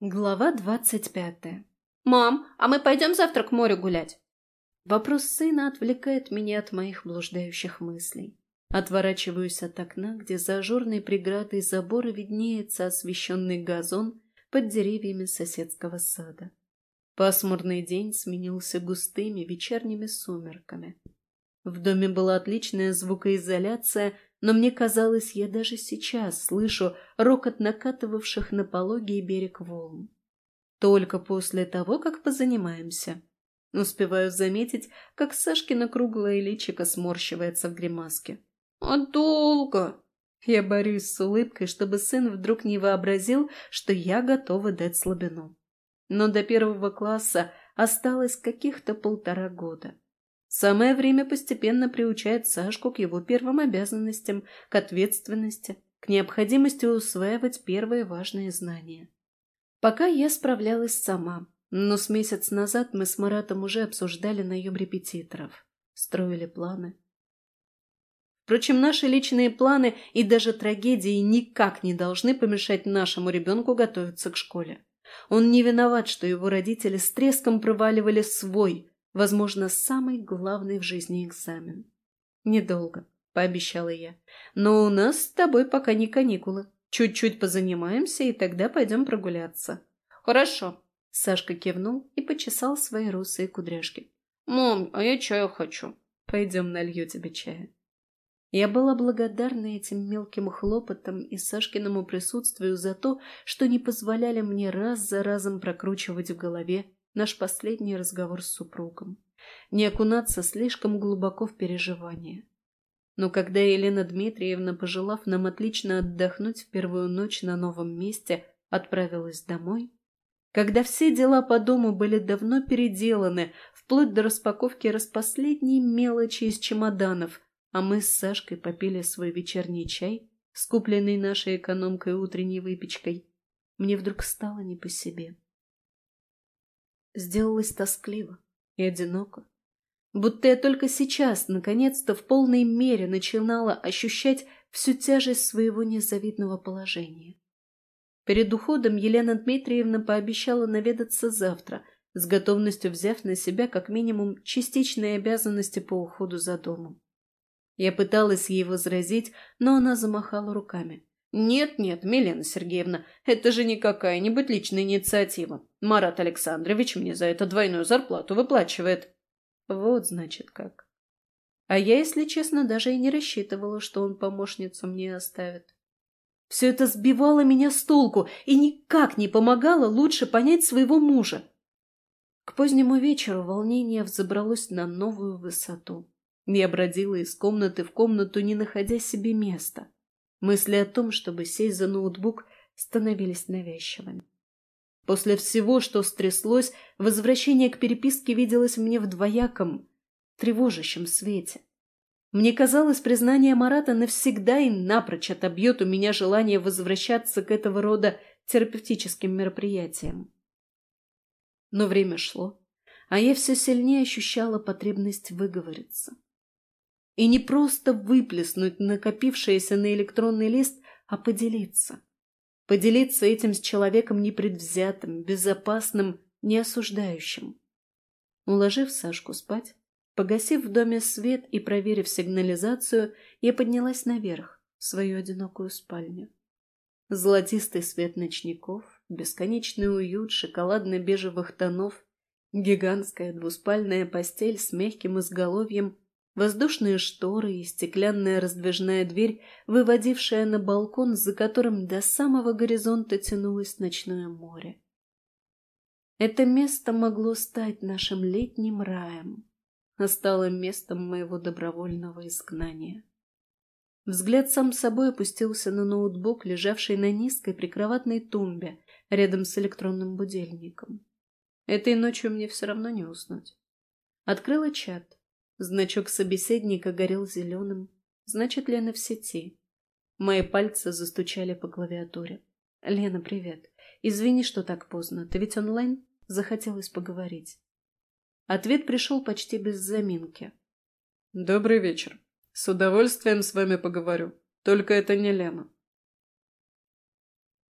Глава двадцать пятая. «Мам, а мы пойдем завтра к морю гулять?» Вопрос сына отвлекает меня от моих блуждающих мыслей. Отворачиваюсь от окна, где за ажурной преградой забора виднеется освещенный газон под деревьями соседского сада. Пасмурный день сменился густыми вечерними сумерками. В доме была отличная звукоизоляция, но мне казалось, я даже сейчас слышу рокот накатывавших на пологий берег волн. Только после того, как позанимаемся. Успеваю заметить, как Сашкина круглое личико сморщивается в гримаске. «А долго?» Я борюсь с улыбкой, чтобы сын вдруг не вообразил, что я готова дать слабину. Но до первого класса осталось каких-то полтора года. Самое время постепенно приучает Сашку к его первым обязанностям, к ответственности, к необходимости усваивать первые важные знания. Пока я справлялась сама, но с месяц назад мы с Маратом уже обсуждали наем репетиторов, строили планы. Впрочем, наши личные планы и даже трагедии никак не должны помешать нашему ребенку готовиться к школе. Он не виноват, что его родители с треском проваливали свой, возможно, самый главный в жизни экзамен. «Недолго», — пообещала я. «Но у нас с тобой пока не каникулы. Чуть-чуть позанимаемся, и тогда пойдем прогуляться». «Хорошо», — Сашка кивнул и почесал свои русые кудряшки. «Мам, а я чаю хочу». «Пойдем налью тебе чая». Я была благодарна этим мелким хлопотам и Сашкиному присутствию за то, что не позволяли мне раз за разом прокручивать в голове наш последний разговор с супругом, не окунаться слишком глубоко в переживания. Но когда Елена Дмитриевна, пожелав нам отлично отдохнуть в первую ночь на новом месте, отправилась домой, когда все дела по дому были давно переделаны, вплоть до распаковки распоследней мелочи из чемоданов, а мы с Сашкой попили свой вечерний чай, скупленный нашей экономкой утренней выпечкой, мне вдруг стало не по себе. Сделалось тоскливо и одиноко. Будто я только сейчас, наконец-то, в полной мере начинала ощущать всю тяжесть своего незавидного положения. Перед уходом Елена Дмитриевна пообещала наведаться завтра, с готовностью взяв на себя как минимум частичные обязанности по уходу за домом. Я пыталась ей возразить, но она замахала руками. «Нет-нет, Милена Сергеевна, это же не какая-нибудь личная инициатива. Марат Александрович мне за это двойную зарплату выплачивает». Вот значит как. А я, если честно, даже и не рассчитывала, что он помощницу мне оставит. Все это сбивало меня с толку и никак не помогало лучше понять своего мужа. К позднему вечеру волнение взобралось на новую высоту. Я бродила из комнаты в комнату, не находя себе места. Мысли о том, чтобы сесть за ноутбук, становились навязчивыми. После всего, что стряслось, возвращение к переписке виделось мне в двояком, тревожащем свете. Мне казалось, признание Марата навсегда и напрочь отобьет у меня желание возвращаться к этого рода терапевтическим мероприятиям. Но время шло, а я все сильнее ощущала потребность выговориться. И не просто выплеснуть накопившееся на электронный лист, а поделиться. Поделиться этим с человеком непредвзятым, безопасным, неосуждающим. Уложив Сашку спать, погасив в доме свет и проверив сигнализацию, я поднялась наверх, в свою одинокую спальню. Золотистый свет ночников, бесконечный уют шоколадно-бежевых тонов, гигантская двуспальная постель с мягким изголовьем Воздушные шторы и стеклянная раздвижная дверь, выводившая на балкон, за которым до самого горизонта тянулось ночное море. Это место могло стать нашим летним раем, а стало местом моего добровольного изгнания. Взгляд сам собой опустился на ноутбук, лежавший на низкой прикроватной тумбе, рядом с электронным будильником. Этой ночью мне все равно не уснуть. Открыла чат. Значок собеседника горел зеленым. Значит, Лена в сети. Мои пальцы застучали по клавиатуре. «Лена, привет. Извини, что так поздно. Ты ведь онлайн?» Захотелось поговорить. Ответ пришел почти без заминки. «Добрый вечер. С удовольствием с вами поговорю. Только это не Лена».